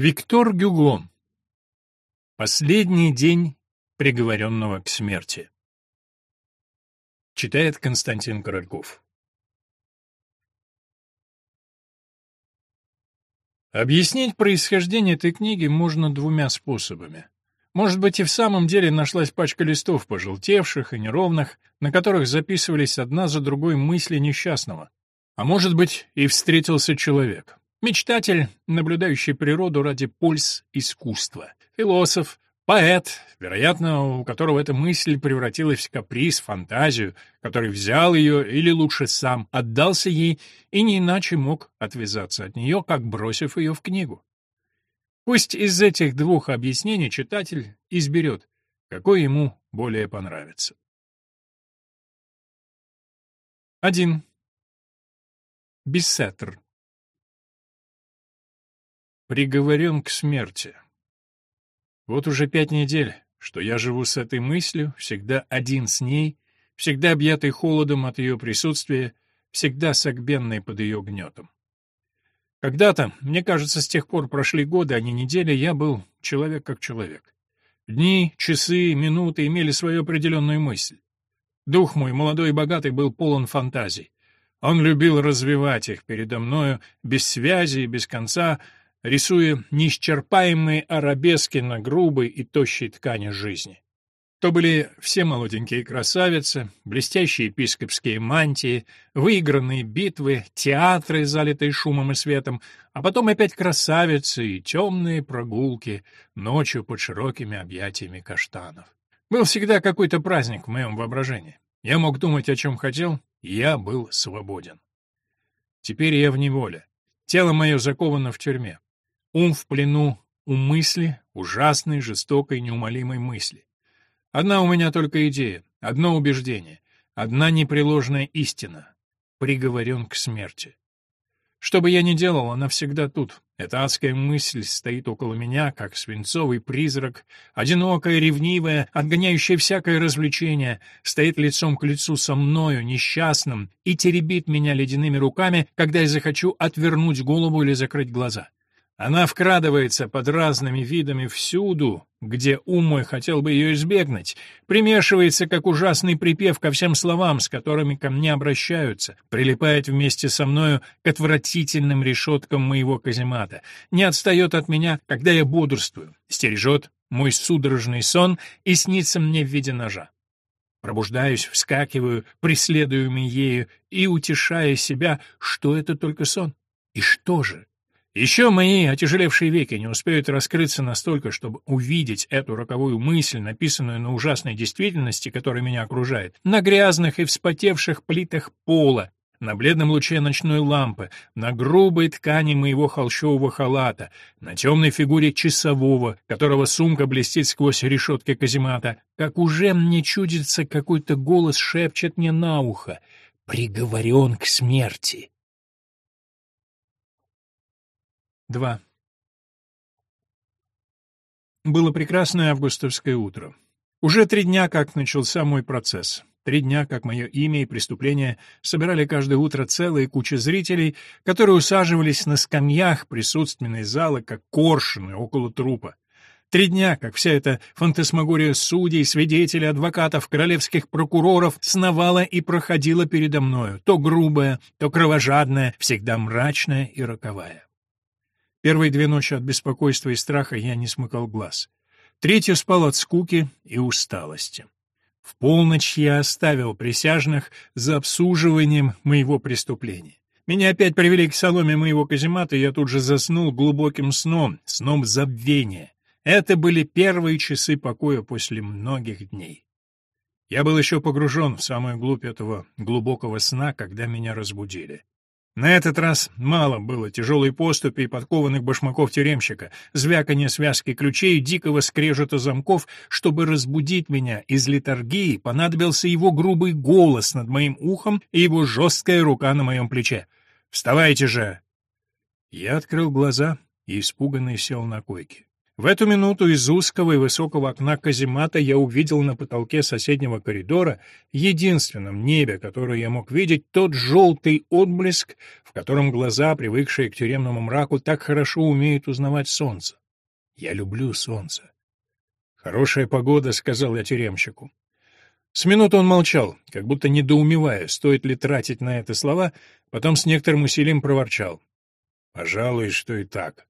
Виктор Гюго. Последний день приговоренного к смерти. Читает Константин Корольков. Объяснить происхождение этой книги можно двумя способами. Может быть, и в самом деле нашлась пачка листов, пожелтевших и неровных, на которых записывались одна за другой мысли несчастного. А может быть, и встретился человек. Мечтатель, наблюдающий природу ради польз искусства. Философ, поэт, вероятно, у которого эта мысль превратилась в каприз, фантазию, который взял ее, или лучше сам, отдался ей и не иначе мог отвязаться от нее, как бросив ее в книгу. Пусть из этих двух объяснений читатель изберет, какое ему более понравится. 1. Бессеттер. Приговорен к смерти. Вот уже пять недель, что я живу с этой мыслью, всегда один с ней, всегда объятый холодом от ее присутствия, всегда согбенный под ее гнетом. Когда-то, мне кажется, с тех пор прошли годы, а не недели, я был человек как человек. Дни, часы, минуты имели свою определенную мысль. Дух мой, молодой и богатый, был полон фантазий. Он любил развивать их передо мною без связи и без конца, рисуя неисчерпаемые арабески на грубой и тощей ткани жизни. То были все молоденькие красавицы, блестящие епископские мантии, выигранные битвы, театры, залитые шумом и светом, а потом опять красавицы и темные прогулки ночью под широкими объятиями каштанов. Был всегда какой-то праздник в моем воображении. Я мог думать, о чем хотел, я был свободен. Теперь я в неволе. Тело мое заковано в тюрьме. Ум в плену у мысли, ужасной, жестокой, неумолимой мысли. Одна у меня только идея, одно убеждение, одна непреложная истина. Приговорен к смерти. Что бы я ни делал, она всегда тут. Эта адская мысль стоит около меня, как свинцовый призрак, одинокая, ревнивая, отгоняющая всякое развлечение, стоит лицом к лицу со мною, несчастным, и теребит меня ледяными руками, когда я захочу отвернуть голову или закрыть глаза. Она вкрадывается под разными видами всюду, где ум мой хотел бы ее избегнуть, примешивается, как ужасный припев ко всем словам, с которыми ко мне обращаются, прилипает вместе со мною к отвратительным решеткам моего каземата, не отстает от меня, когда я бодрствую, стережет мой судорожный сон и снится мне в виде ножа. Пробуждаюсь, вскакиваю, преследуемый ею, и утешая себя, что это только сон. И что же? Еще мои отяжелевшие веки не успеют раскрыться настолько, чтобы увидеть эту роковую мысль, написанную на ужасной действительности, которая меня окружает, на грязных и вспотевших плитах пола, на бледном луче ночной лампы, на грубой ткани моего холщового халата, на темной фигуре часового, которого сумка блестит сквозь решетки каземата, как уже мне чудится какой-то голос шепчет мне на ухо «Приговорен к смерти». 2. Было прекрасное августовское утро. Уже три дня, как начался мой процесс. Три дня, как мое имя и преступление собирали каждое утро целые кучи зрителей, которые усаживались на скамьях присутственной залы, как коршуны около трупа. Три дня, как вся эта фантасмагория судей, свидетелей, адвокатов, королевских прокуроров сновала и проходила передо мною, то грубая, то кровожадная, всегда мрачная и роковая. Первые две ночи от беспокойства и страха я не смыкал глаз. Третью спал от скуки и усталости. В полночь я оставил присяжных за обсуживанием моего преступления. Меня опять привели к соломе моего каземата, и я тут же заснул глубоким сном, сном забвения. Это были первые часы покоя после многих дней. Я был еще погружен в самую глубь этого глубокого сна, когда меня разбудили. На этот раз мало было тяжелой поступи и подкованных башмаков тюремщика, звяканья связки ключей, дикого скрежета замков. Чтобы разбудить меня из литургии, понадобился его грубый голос над моим ухом и его жесткая рука на моем плече. «Вставайте же!» Я открыл глаза и испуганный сел на койке. В эту минуту из узкого и высокого окна каземата я увидел на потолке соседнего коридора, единственном небе, которое я мог видеть, тот желтый отблеск, в котором глаза, привыкшие к тюремному мраку, так хорошо умеют узнавать солнце. Я люблю солнце. «Хорошая погода», — сказал я тюремщику. С минуты он молчал, как будто недоумевая, стоит ли тратить на это слова, потом с некоторым усилием проворчал. «Пожалуй, что и так».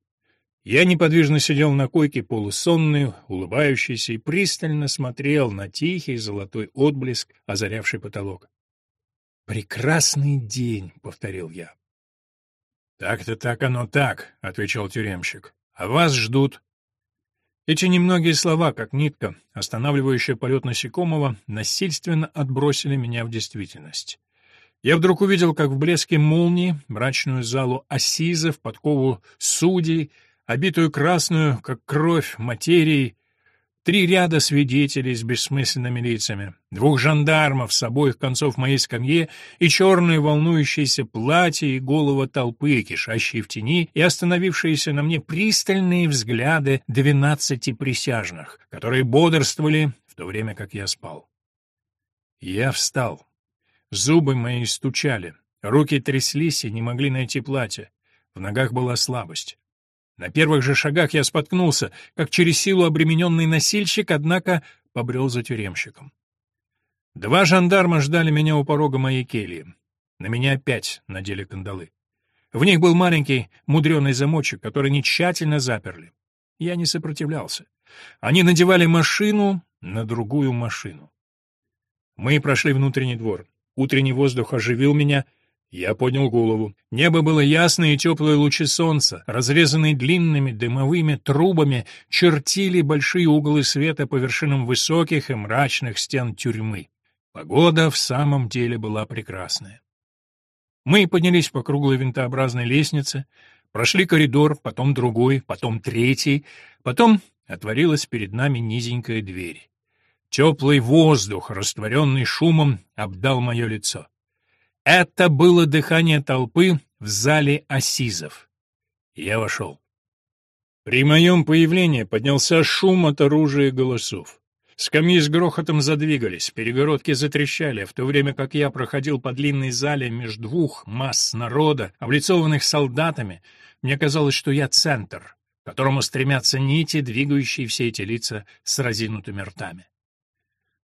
Я неподвижно сидел на койке, полусонный, улыбающийся, и пристально смотрел на тихий золотой отблеск, озарявший потолок. «Прекрасный день», — повторил я. «Так-то так оно так», — отвечал тюремщик. «А вас ждут». Эти немногие слова, как нитка, останавливающая полет насекомого, насильственно отбросили меня в действительность. Я вдруг увидел, как в блеске молнии мрачную залу ассизов, подкову судей, обитую красную, как кровь, материей, Три ряда свидетелей с бессмысленными лицами, двух жандармов с обоих концов моей скамьи и черные волнующиеся платья и голова толпы, кишащие в тени и остановившиеся на мне пристальные взгляды двенадцати присяжных, которые бодрствовали в то время, как я спал. Я встал. Зубы мои стучали, руки тряслись и не могли найти платье. В ногах была слабость. На первых же шагах я споткнулся, как через силу обремененный носильщик, однако побрел за тюремщиком. Два жандарма ждали меня у порога моей кельи. На меня опять надели кандалы. В них был маленький мудреный замочек, который они тщательно заперли. Я не сопротивлялся. Они надевали машину на другую машину. Мы прошли внутренний двор. Утренний воздух оживил меня — я поднял голову. Небо было ясное, и теплые лучи солнца, разрезанные длинными дымовыми трубами, чертили большие углы света по вершинам высоких и мрачных стен тюрьмы. Погода в самом деле была прекрасная. Мы поднялись по круглой винтообразной лестнице, прошли коридор, потом другой, потом третий, потом отворилась перед нами низенькая дверь. Теплый воздух, растворенный шумом, обдал мое лицо. Это было дыхание толпы в зале Асизов. Я вошел. При моем появлении поднялся шум от оружия и голосов. Скамьи с грохотом задвигались, перегородки затрещали, в то время как я проходил по длинной зале между двух масс народа, облицованных солдатами, мне казалось, что я центр, к которому стремятся нити, двигающие все эти лица с разинутыми ртами.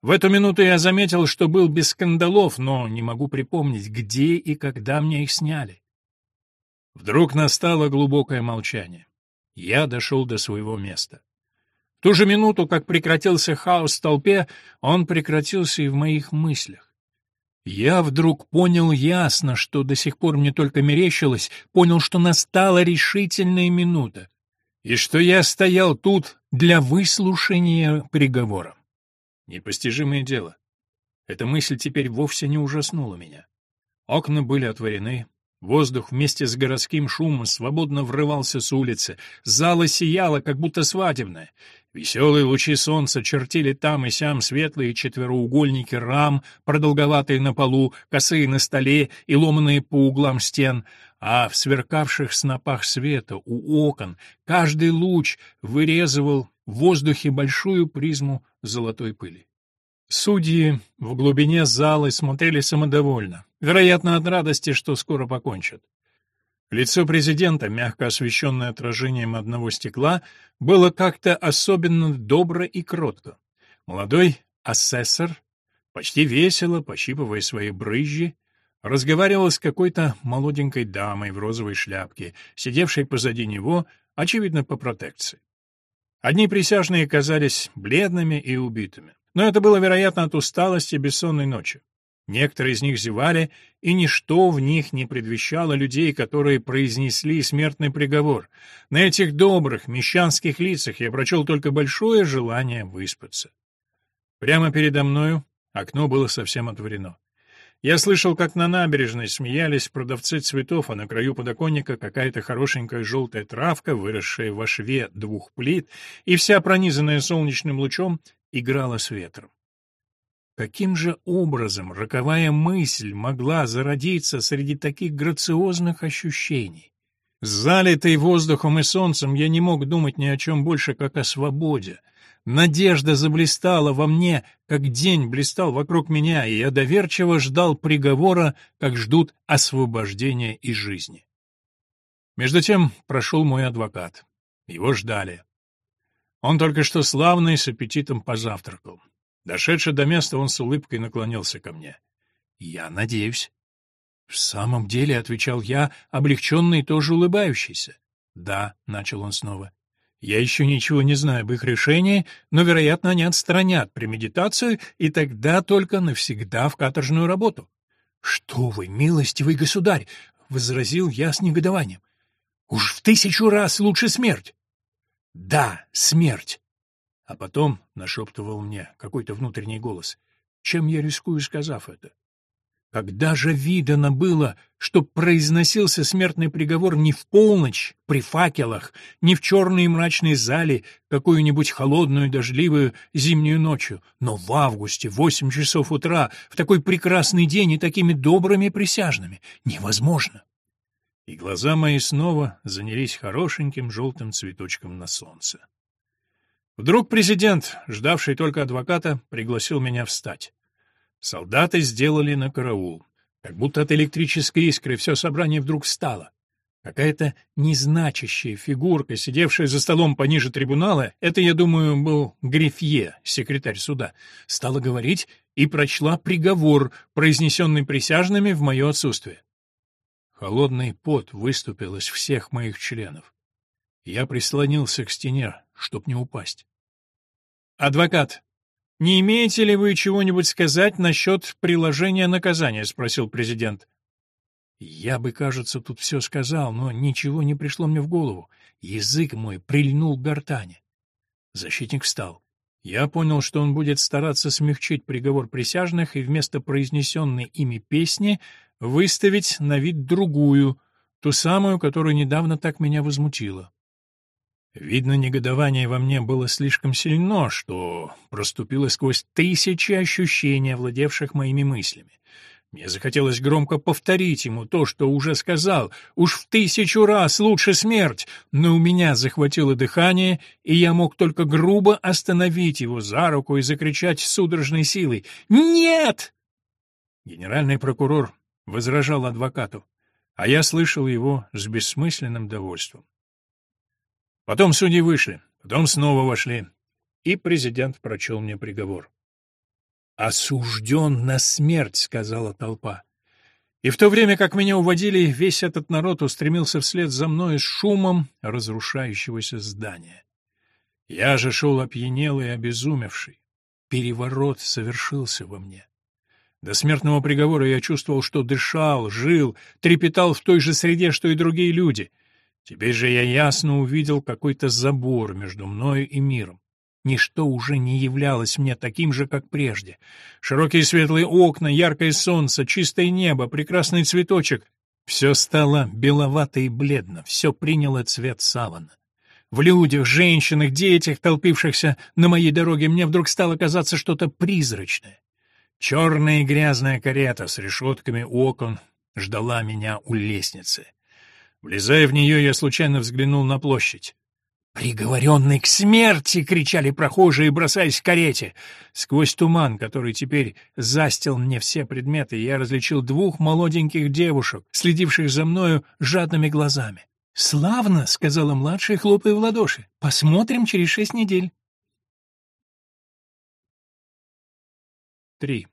В эту минуту я заметил, что был без скандалов, но не могу припомнить, где и когда мне их сняли. Вдруг настало глубокое молчание. Я дошел до своего места. В ту же минуту, как прекратился хаос в толпе, он прекратился и в моих мыслях. Я вдруг понял ясно, что до сих пор мне только мерещилось, понял, что настала решительная минута, и что я стоял тут для выслушания приговора. Непостижимое дело. Эта мысль теперь вовсе не ужаснула меня. Окна были отворены, воздух вместе с городским шумом свободно врывался с улицы, зала сияла, как будто свадебная. Веселые лучи солнца чертили там и сям светлые четвероугольники рам, продолговатые на полу, косые на столе и ломаные по углам стен, а в сверкавших снопах света у окон каждый луч вырезывал в воздухе большую призму золотой пыли. Судьи в глубине зала смотрели самодовольно, вероятно, от радости, что скоро покончат. Лицо президента, мягко освещенное отражением одного стекла, было как-то особенно добро и кротко. Молодой асессор, почти весело, пощипывая свои брызжи, разговаривал с какой-то молоденькой дамой в розовой шляпке, сидевшей позади него, очевидно, по протекции. Одни присяжные казались бледными и убитыми. Но это было, вероятно, от усталости бессонной ночи. Некоторые из них зевали, и ничто в них не предвещало людей, которые произнесли смертный приговор. На этих добрых, мещанских лицах я прочел только большое желание выспаться. Прямо передо мною окно было совсем отворено. Я слышал, как на набережной смеялись продавцы цветов, а на краю подоконника какая-то хорошенькая желтая травка, выросшая во шве двух плит, и вся пронизанная солнечным лучом, играла с ветром. Каким же образом роковая мысль могла зародиться среди таких грациозных ощущений? Залитый воздухом и солнцем, я не мог думать ни о чем больше, как о свободе. Надежда заблистала во мне, как день блистал вокруг меня, и я доверчиво ждал приговора, как ждут освобождения из жизни. Между тем прошел мой адвокат. Его ждали. Он только что славно и с аппетитом позавтракал. Дошедший до места, он с улыбкой наклонился ко мне. «Я надеюсь». «В самом деле», — отвечал я, облегченный тоже улыбающийся. «Да», — начал он снова. «Я еще ничего не знаю об их решении, но, вероятно, они отстранят премедитацию, и тогда только навсегда в каторжную работу». «Что вы, милостивый государь!» — возразил я с негодованием. «Уж в тысячу раз лучше смерть!» «Да, смерть!» А потом нашептывал мне какой-то внутренний голос. Чем я рискую, сказав это? Когда же видано было, что произносился смертный приговор не в полночь, при факелах, не в черной и мрачной зале, какую-нибудь холодную дождливую зимнюю ночью, но в августе, в восемь часов утра, в такой прекрасный день и такими добрыми присяжными? Невозможно. И глаза мои снова занялись хорошеньким желтым цветочком на солнце. Вдруг президент, ждавший только адвоката, пригласил меня встать. Солдаты сделали на караул. Как будто от электрической искры все собрание вдруг встало. Какая-то незначащая фигурка, сидевшая за столом пониже трибунала, это, я думаю, был Грифье, секретарь суда, стала говорить и прочла приговор, произнесенный присяжными в мое отсутствие. Холодный пот выступил из всех моих членов. Я прислонился к стене, чтоб не упасть. «Адвокат, не имеете ли вы чего-нибудь сказать насчет приложения наказания?» — спросил президент. Я бы, кажется, тут все сказал, но ничего не пришло мне в голову. Язык мой прильнул к гортани. Защитник встал. Я понял, что он будет стараться смягчить приговор присяжных и вместо произнесенной ими песни выставить на вид другую, ту самую, которая недавно так меня возмутила. Видно, негодование во мне было слишком сильно, что проступило сквозь тысячи ощущений, владевших моими мыслями. Мне захотелось громко повторить ему то, что уже сказал, уж в тысячу раз лучше смерть, но у меня захватило дыхание, и я мог только грубо остановить его за руку и закричать судорожной силой «Нет!». Генеральный прокурор возражал адвокату, а я слышал его с бессмысленным довольством. Потом судьи вышли, потом снова вошли, и президент прочел мне приговор. «Осужден на смерть», — сказала толпа. И в то время, как меня уводили, весь этот народ устремился вслед за мной с шумом разрушающегося здания. Я же шел опьянелый и обезумевший. Переворот совершился во мне. До смертного приговора я чувствовал, что дышал, жил, трепетал в той же среде, что и другие люди — Теперь же я ясно увидел какой-то забор между мною и миром. Ничто уже не являлось мне таким же, как прежде. Широкие светлые окна, яркое солнце, чистое небо, прекрасный цветочек — все стало беловато и бледно, все приняло цвет савана. В людях, женщинах, детях, толпившихся на моей дороге, мне вдруг стало казаться что-то призрачное. Черная и грязная карета с решетками окон ждала меня у лестницы. Влезая в нее, я случайно взглянул на площадь. «Приговоренный к смерти!» — кричали прохожие, бросаясь к карете. Сквозь туман, который теперь застил мне все предметы, я различил двух молоденьких девушек, следивших за мною жадными глазами. «Славно!» — сказала младшая, хлопая в ладоши. «Посмотрим через шесть недель». Три.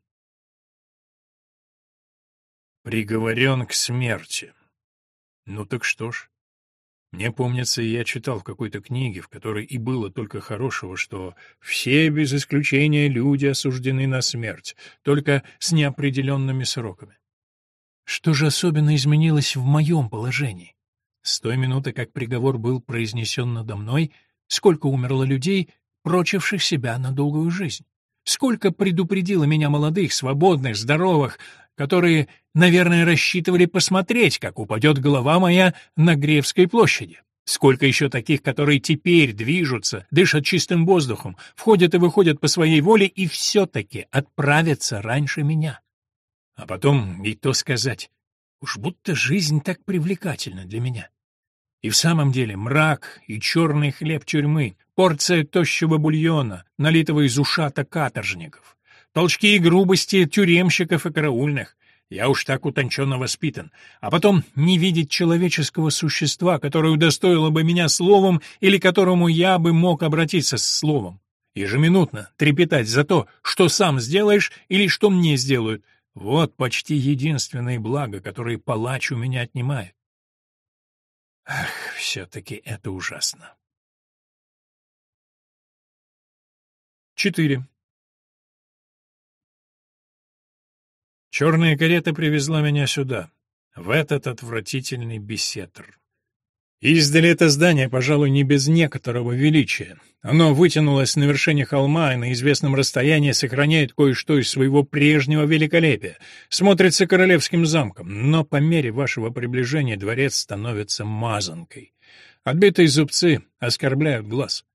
Приговорен к смерти. Ну так что ж. Мне помнится, я читал в какой-то книге, в которой и было только хорошего, что все без исключения люди осуждены на смерть, только с неопределенными сроками. Что же особенно изменилось в моем положении? С той минуты, как приговор был произнесен надо мной, сколько умерло людей, прочивших себя на долгую жизнь? Сколько предупредило меня молодых, свободных, здоровых, которые, наверное, рассчитывали посмотреть, как упадет голова моя на Гревской площади. Сколько еще таких, которые теперь движутся, дышат чистым воздухом, входят и выходят по своей воле и все-таки отправятся раньше меня. А потом и то сказать, уж будто жизнь так привлекательна для меня. И в самом деле мрак и черный хлеб тюрьмы, порция тощего бульона, налитого из ушата каторжников, толчки и грубости тюремщиков и караульных, я уж так утонченно воспитан. А потом не видеть человеческого существа, которое удостоило бы меня словом или которому я бы мог обратиться с словом. Ежеминутно трепетать за то, что сам сделаешь или что мне сделают. Вот почти единственное благо, которое палач у меня отнимает. Ах, все-таки это ужасно. 4. Черная карета привезла меня сюда, в этот отвратительный беседр. Издали это здание, пожалуй, не без некоторого величия. Оно вытянулось на вершине холма и на известном расстоянии сохраняет кое-что из своего прежнего великолепия. Смотрится королевским замком, но по мере вашего приближения дворец становится мазанкой. Отбитые зубцы оскорбляют глаз.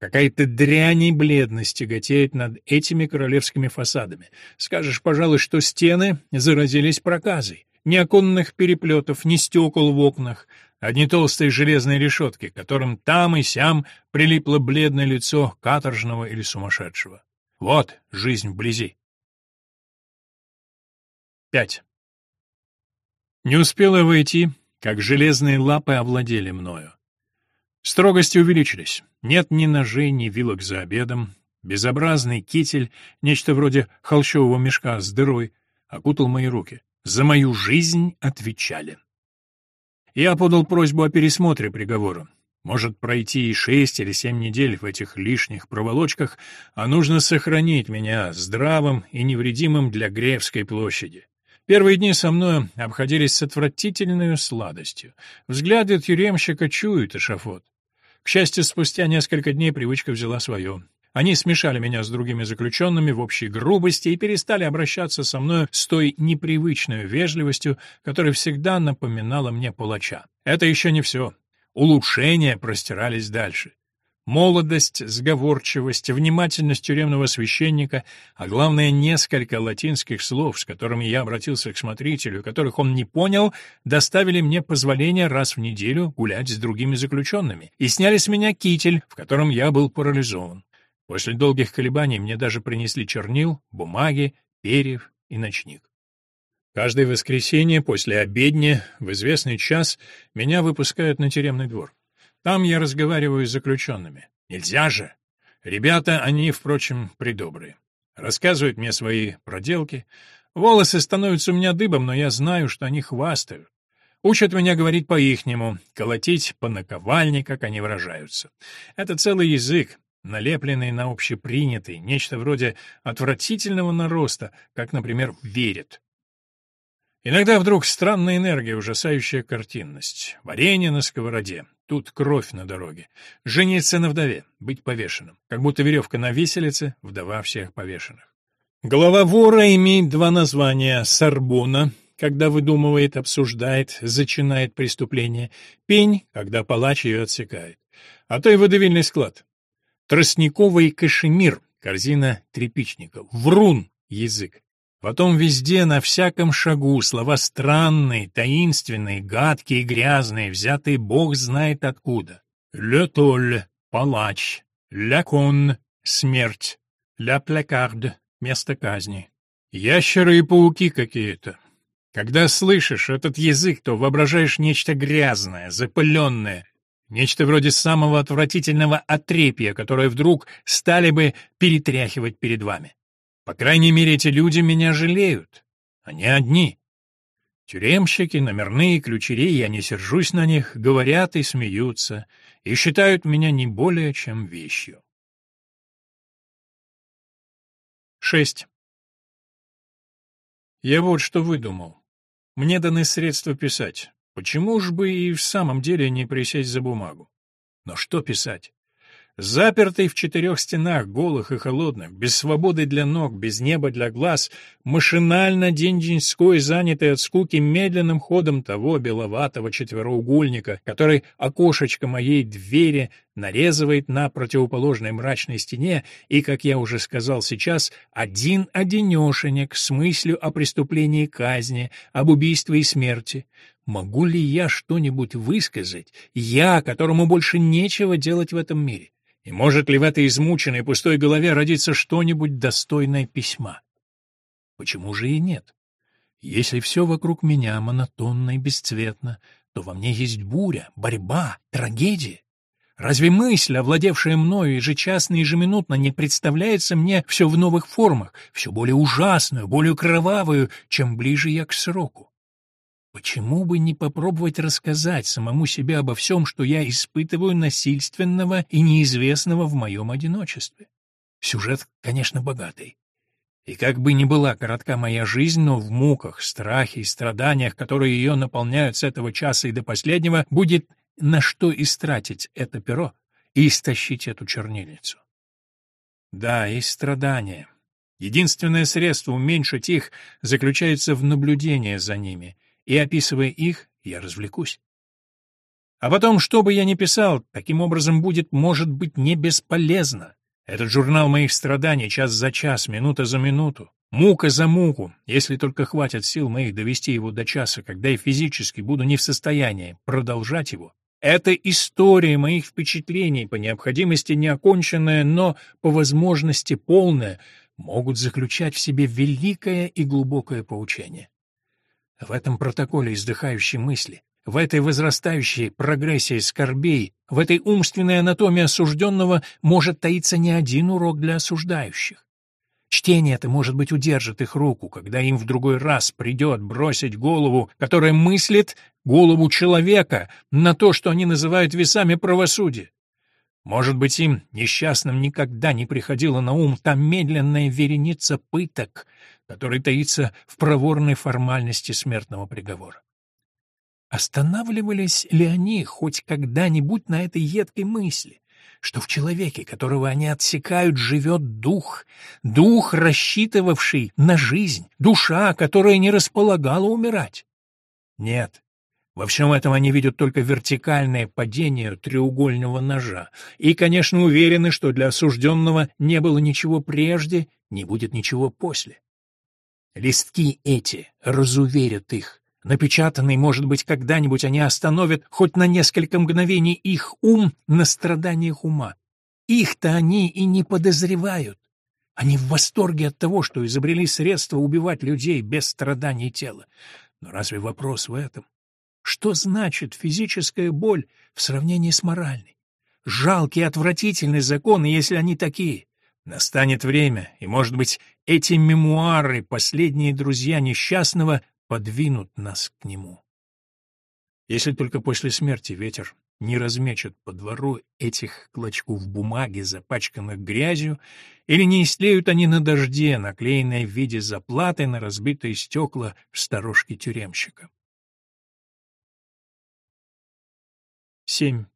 Какая-то дрянь и бледность тяготеет над этими королевскими фасадами. Скажешь, пожалуй, что стены заразились проказой. Ни оконных переплетов, ни стекол в окнах, одни толстые железные решетки, которым там и сям прилипло бледное лицо каторжного или сумасшедшего. Вот жизнь вблизи. 5. Не успела войти, как железные лапы овладели мною. Строгости увеличились. Нет ни ножей, ни вилок за обедом. Безобразный китель, нечто вроде холщового мешка с дырой, окутал мои руки. За мою жизнь отвечали. Я подал просьбу о пересмотре приговора. Может пройти и шесть или семь недель в этих лишних проволочках, а нужно сохранить меня здравым и невредимым для Греевской площади. Первые дни со мной обходились с отвратительной сладостью. Взгляды тюремщика чуют эшафот. К счастью, спустя несколько дней привычка взяла свое. Они смешали меня с другими заключенными в общей грубости и перестали обращаться со мной с той непривычной вежливостью, которая всегда напоминала мне палача. Это еще не все. Улучшения простирались дальше. Молодость, сговорчивость, внимательность тюремного священника, а главное, несколько латинских слов, с которыми я обратился к смотрителю, которых он не понял, доставили мне позволение раз в неделю гулять с другими заключенными и сняли с меня китель, в котором я был парализован. После долгих колебаний мне даже принесли чернил, бумаги, перьев и ночник. Каждое воскресенье после обедни в известный час меня выпускают на тюремный двор. Там я разговариваю с заключенными. Нельзя же! Ребята, они, впрочем, придобрые. Рассказывают мне свои проделки. Волосы становятся у меня дыбом, но я знаю, что они хвастают. Учат меня говорить по-ихнему, колотить по наковальне, как они выражаются. Это целый язык, налепленный на общепринятый, нечто вроде отвратительного нароста, как, например, верит. Иногда вдруг странная энергия, ужасающая картинность. Варенье на сковороде. Тут кровь на дороге. Жениться на вдове, быть повешенным. Как будто веревка на виселице, вдова всех повешенных. Голова вора имеет два названия. Сарбона, когда выдумывает, обсуждает, зачинает преступление. Пень, когда палач ее отсекает. А то и водовильный склад. Тростниковый кашемир, корзина тряпичников. Врун, язык. Потом везде, на всяком шагу, слова странные, таинственные, гадкие, грязные, взятые бог знает откуда. «Ле толь» — палач, «ля кон» — смерть, «ля плакард» — место казни. Ящеры и пауки какие-то. Когда слышишь этот язык, то воображаешь нечто грязное, запыленное, нечто вроде самого отвратительного отрепья, которое вдруг стали бы перетряхивать перед вами. По крайней мере, эти люди меня жалеют. Они одни. Тюремщики, номерные, ключери, я не сержусь на них, говорят и смеются, и считают меня не более чем вещью. 6. Я вот что выдумал. Мне даны средства писать. Почему ж бы и в самом деле не присесть за бумагу? Но что писать? Запертый в четырех стенах, голых и холодных, без свободы для ног, без неба для глаз, машинально день-деньской, занятый от скуки медленным ходом того беловатого четвероугольника, который окошечко моей двери нарезывает на противоположной мрачной стене, и, как я уже сказал сейчас, один-одинешенек с мыслью о преступлении казни, об убийстве и смерти. Могу ли я что-нибудь высказать, я, которому больше нечего делать в этом мире? И может ли в этой измученной пустой голове родиться что-нибудь достойное письма? Почему же и нет? Если все вокруг меня монотонно и бесцветно, то во мне есть буря, борьба, трагедия. Разве мысль, овладевшая мною ежечасно и ежеминутно, не представляется мне все в новых формах, все более ужасную, более кровавую, чем ближе я к сроку? Почему бы не попробовать рассказать самому себе обо всем, что я испытываю насильственного и неизвестного в моем одиночестве? Сюжет, конечно, богатый. И как бы ни была коротка моя жизнь, но в муках, страхе и страданиях, которые ее наполняют с этого часа и до последнего, будет на что истратить это перо и истощить эту чернильницу. Да, и страдания. Единственное средство уменьшить их заключается в наблюдении за ними, и, описывая их, я развлекусь. А потом, что бы я ни писал, таким образом будет, может быть, не бесполезно. Этот журнал моих страданий час за час, минута за минуту, мука за муку, если только хватит сил моих довести его до часа, когда я физически буду не в состоянии продолжать его, это история моих впечатлений, по необходимости неоконченная, но по возможности полная, могут заключать в себе великое и глубокое поучение. В этом протоколе издыхающей мысли, в этой возрастающей прогрессии скорбей, в этой умственной анатомии осужденного может таиться не один урок для осуждающих. Чтение это, может быть, удержит их руку, когда им в другой раз придет бросить голову, которая мыслит голову человека, на то, что они называют весами правосудия. Может быть, им, несчастным, никогда не приходила на ум та медленная вереница пыток, которая таится в проворной формальности смертного приговора. Останавливались ли они хоть когда-нибудь на этой едкой мысли? что в человеке, которого они отсекают, живет дух, дух, рассчитывавший на жизнь, душа, которая не располагала умирать. Нет, во всем этом они видят только вертикальное падение треугольного ножа и, конечно, уверены, что для осужденного не было ничего прежде, не будет ничего после. Листки эти разуверят их, Напечатанный, может быть, когда-нибудь они остановят хоть на несколько мгновений их ум на страданиях ума. Их-то они и не подозревают. Они в восторге от того, что изобрели средства убивать людей без страданий тела. Но разве вопрос в этом? Что значит физическая боль в сравнении с моральной? Жалкие отвратительные законы, если они такие. Настанет время, и, может быть, эти мемуары, последние друзья несчастного, подвинут нас к нему. Если только после смерти ветер не размечет по двору этих клочков бумаги, запачканных грязью, или не истлеют они на дожде, наклеенные в виде заплаты на разбитые стекла в сторожке тюремщика. 7.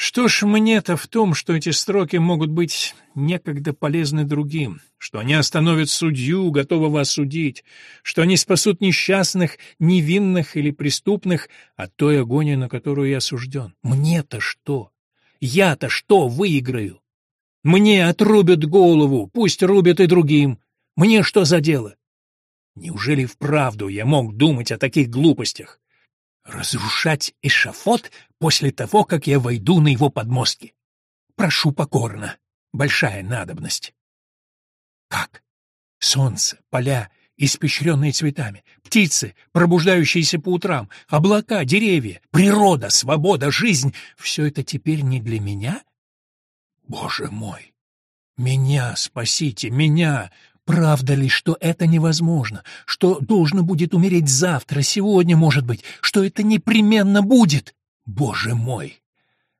Что ж мне-то в том, что эти строки могут быть некогда полезны другим, что они остановят судью, готового осудить, что они спасут несчастных, невинных или преступных от той агонии, на которую я осужден? Мне-то что? Я-то что выиграю? Мне отрубят голову, пусть рубят и другим. Мне что за дело? Неужели вправду я мог думать о таких глупостях? Разрушать эшафот после того, как я войду на его подмостки. Прошу покорно. Большая надобность. Как? Солнце, поля, испещренные цветами, птицы, пробуждающиеся по утрам, облака, деревья, природа, свобода, жизнь — все это теперь не для меня? Боже мой! Меня спасите, меня! Правда ли, что это невозможно, что должно будет умереть завтра, сегодня, может быть, что это непременно будет? Боже мой!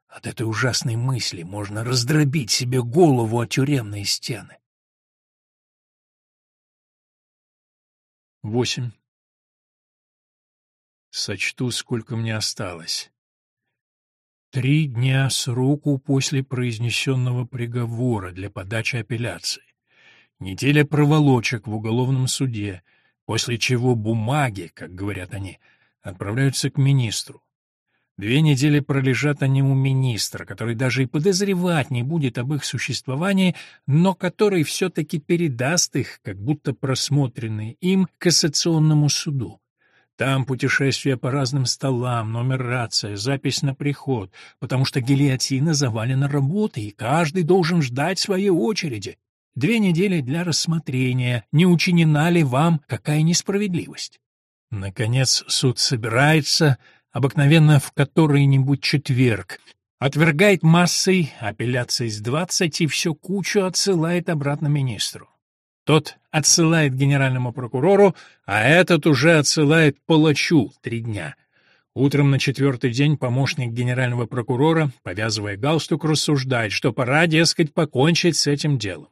От этой ужасной мысли можно раздробить себе голову о тюремные стены. 8. Сочту, сколько мне осталось. Три дня сроку после произнесенного приговора для подачи апелляции неделя проволочек в уголовном суде, после чего бумаги, как говорят они, отправляются к министру. Две недели пролежат они у министра, который даже и подозревать не будет об их существовании, но который все-таки передаст их, как будто просмотренные им, кассационному суду. Там путешествие по разным столам, нумерация, запись на приход, потому что гильотина завалена работой, и каждый должен ждать своей очереди. Две недели для рассмотрения, не учинена ли вам какая несправедливость. Наконец суд собирается, обыкновенно в который-нибудь четверг, отвергает массой, апелляцией с двадцать и всю кучу отсылает обратно министру. Тот отсылает генеральному прокурору, а этот уже отсылает палачу три дня. Утром на четвертый день помощник генерального прокурора, повязывая галстук, рассуждает, что пора, дескать, покончить с этим делом.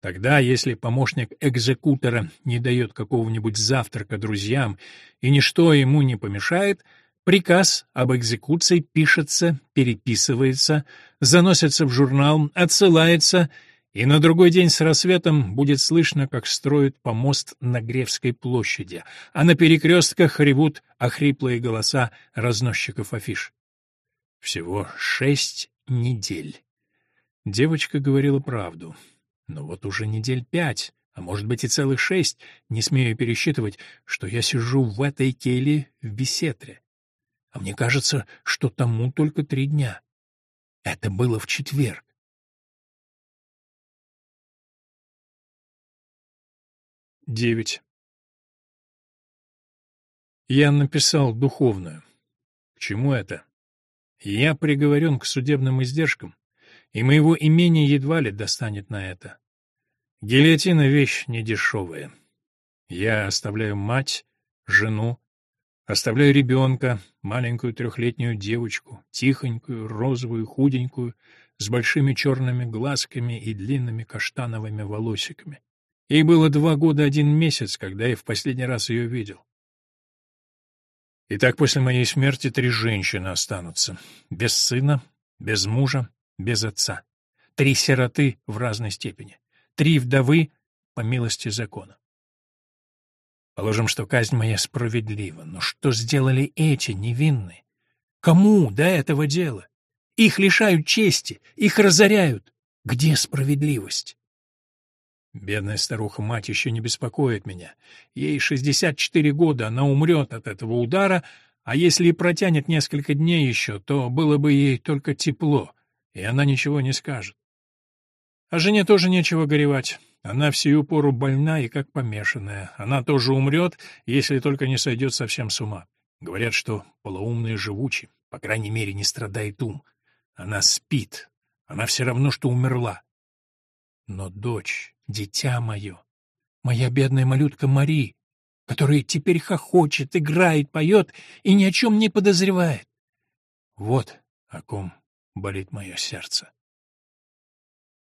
Тогда, если помощник экзекутора не дает какого-нибудь завтрака друзьям и ничто ему не помешает, приказ об экзекуции пишется, переписывается, заносится в журнал, отсылается — и на другой день с рассветом будет слышно, как строят помост на Гревской площади, а на перекрестках ревут охриплые голоса разносчиков афиш. Всего шесть недель. Девочка говорила правду. Но вот уже недель пять, а может быть и целых шесть, не смею пересчитывать, что я сижу в этой келье в беседре. А мне кажется, что тому только три дня. Это было в четверг. Девять. Я написал духовную. К чему это? Я приговорен к судебным издержкам, и моего имения едва ли достанет на это. Гильотина — вещь недешевая. Я оставляю мать, жену, оставляю ребенка, маленькую трехлетнюю девочку, тихонькую, розовую, худенькую, с большими черными глазками и длинными каштановыми волосиками. Ей было два года один месяц, когда я в последний раз ее видел. И так после моей смерти три женщины останутся. Без сына, без мужа, без отца. Три сироты в разной степени. Три вдовы по милости закона. Положим, что казнь моя справедлива, но что сделали эти невинные? Кому до этого дела? Их лишают чести, их разоряют. Где справедливость? Бедная старуха-мать еще не беспокоит меня. Ей 64 года, она умрет от этого удара, а если и протянет несколько дней еще, то было бы ей только тепло, и она ничего не скажет. А жене тоже нечего горевать. Она в сию пору больна и как помешанная. Она тоже умрет, если только не сойдет совсем с ума. Говорят, что полоумные живучи, по крайней мере, не страдает ум. Она спит. Она все равно, что умерла. Но дочь, дитя мое, моя бедная малютка Мари, которая теперь хохочет, играет, поет и ни о чем не подозревает. Вот о ком болит мое сердце.